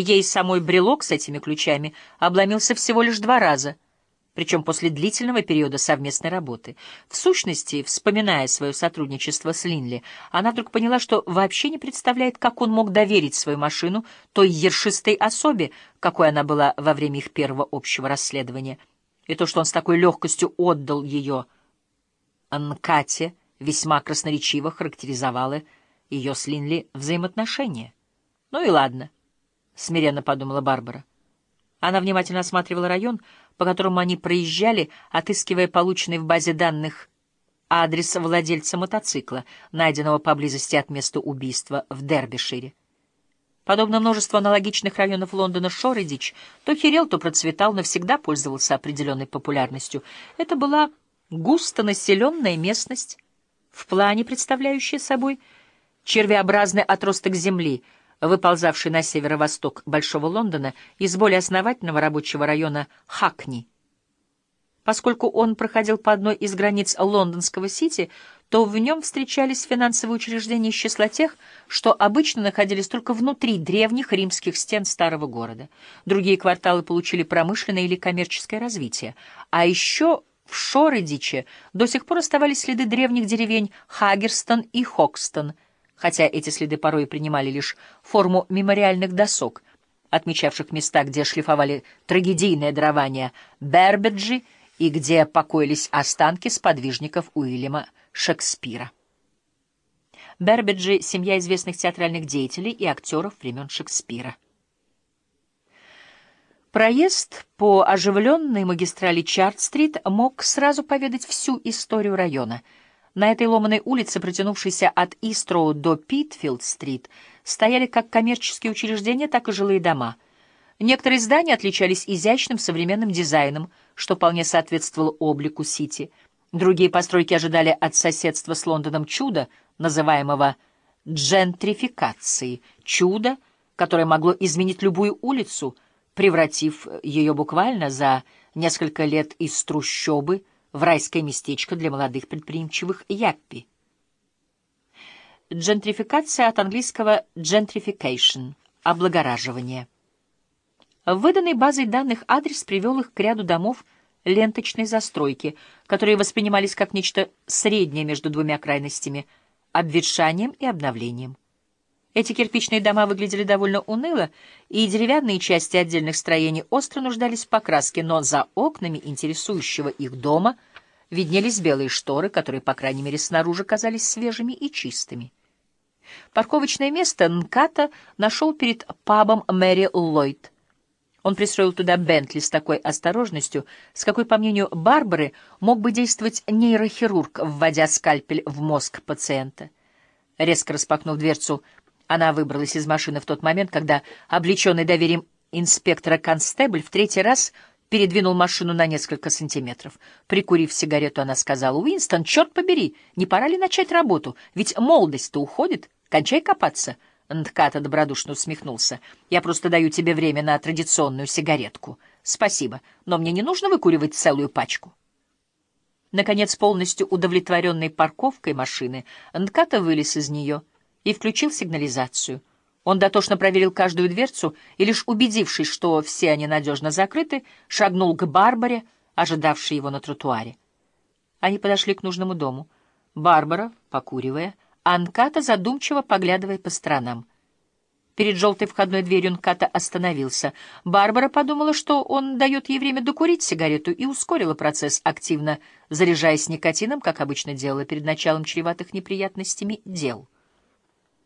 ей самой брелок с этими ключами обломился всего лишь два раза, причем после длительного периода совместной работы. В сущности, вспоминая свое сотрудничество с Линли, она вдруг поняла, что вообще не представляет, как он мог доверить свою машину той ершистой особе, какой она была во время их первого общего расследования. И то, что он с такой легкостью отдал ее Анкате, весьма красноречиво характеризовало ее с Линли взаимоотношения. Ну и ладно. — смиренно подумала Барбара. Она внимательно осматривала район, по которому они проезжали, отыскивая полученный в базе данных адрес владельца мотоцикла, найденного поблизости от места убийства в Дербишире. Подобно множеству аналогичных районов Лондона, Шоредич то херел, то процветал, но всегда пользовался определенной популярностью. Это была густонаселенная местность, в плане представляющая собой червеобразный отросток земли — выползавший на северо-восток Большого Лондона из более основательного рабочего района Хакни. Поскольку он проходил по одной из границ лондонского Сити, то в нем встречались финансовые учреждения из числа тех, что обычно находились только внутри древних римских стен старого города. Другие кварталы получили промышленное или коммерческое развитие. А еще в Шоредиче до сих пор оставались следы древних деревень Хагерстон и Хокстон – хотя эти следы порой принимали лишь форму мемориальных досок, отмечавших места, где шлифовали трагедийное дарование Бербеджи и где покоились останки сподвижников Уильяма Шекспира. Бербеджи — семья известных театральных деятелей и актеров времен Шекспира. Проезд по оживленной магистрали Чарт-стрит мог сразу поведать всю историю района — на этой ломаной улице, протянувшейся от Истроу до Питфилд-стрит, стояли как коммерческие учреждения, так и жилые дома. Некоторые здания отличались изящным современным дизайном, что вполне соответствовало облику Сити. Другие постройки ожидали от соседства с Лондоном чуда, называемого джентрификацией. Чудо, которое могло изменить любую улицу, превратив ее буквально за несколько лет из трущобы – в райское местечко для молодых предприимчивых яппи. Джентрификация от английского gentrification — облагораживание. Выданный базой данных адрес привел их к ряду домов ленточной застройки, которые воспринимались как нечто среднее между двумя крайностями — обветшанием и обновлением. Эти кирпичные дома выглядели довольно уныло, и деревянные части отдельных строений остро нуждались в покраске, но за окнами интересующего их дома виднелись белые шторы, которые, по крайней мере, снаружи казались свежими и чистыми. Парковочное место Нката нашел перед пабом Мэри Ллойд. Он пристроил туда Бентли с такой осторожностью, с какой, по мнению Барбары, мог бы действовать нейрохирург, вводя скальпель в мозг пациента. Резко распахнув дверцу, она выбралась из машины в тот момент, когда облеченный доверием инспектора Констебль в третий раз передвинул машину на несколько сантиметров. Прикурив сигарету, она сказала, «Уинстон, черт побери, не пора ли начать работу? Ведь молодость-то уходит. Кончай копаться». Нтката добродушно усмехнулся. «Я просто даю тебе время на традиционную сигаретку. Спасибо, но мне не нужно выкуривать целую пачку». Наконец, полностью удовлетворенной парковкой машины, Нтката вылез из нее — и включил сигнализацию. Он дотошно проверил каждую дверцу и, лишь убедившись, что все они надежно закрыты, шагнул к Барбаре, ожидавшей его на тротуаре. Они подошли к нужному дому. Барбара, покуривая, Анката задумчиво поглядывая по сторонам. Перед желтой входной дверью Нката остановился. Барбара подумала, что он дает ей время докурить сигарету, и ускорила процесс, активно заряжаясь никотином, как обычно делала перед началом чреватых неприятностями дел.